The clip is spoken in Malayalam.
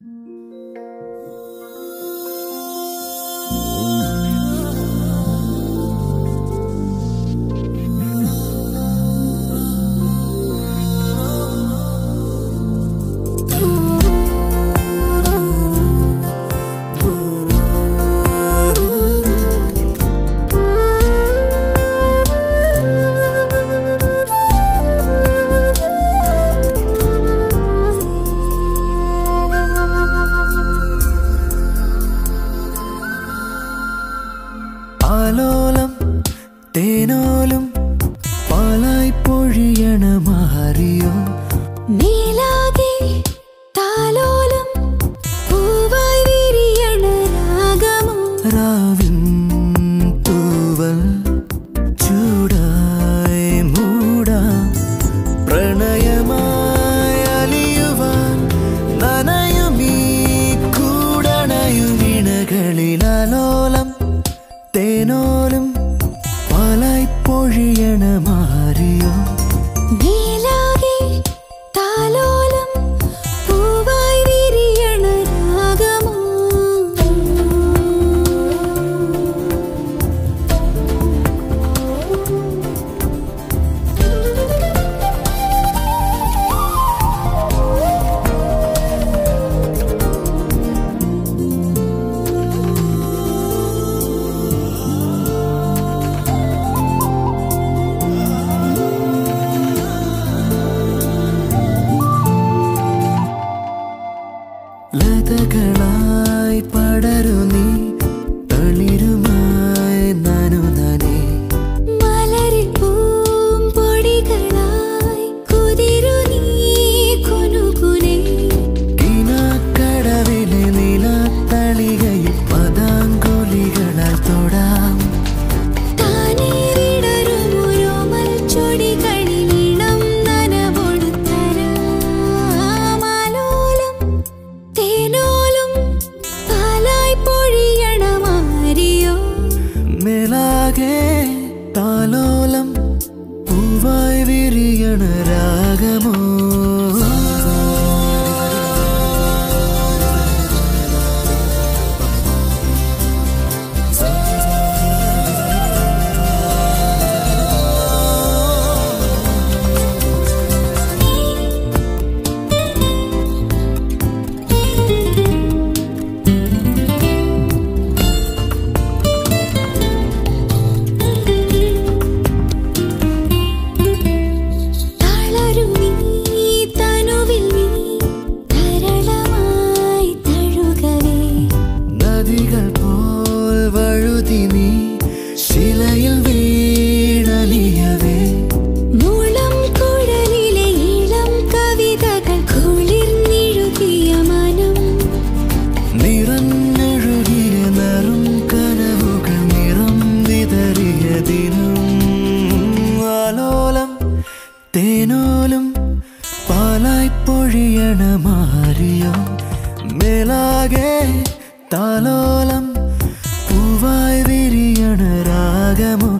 Música കാലോലം തേനോലും மொழியென மாறியோ? ഗണരാഗമോ തേനോലും പാലായി പൊഴിയണ മാറിയോ. മേലാകെ താലോലം പൂവായി വിരിയണ രാഗമോ?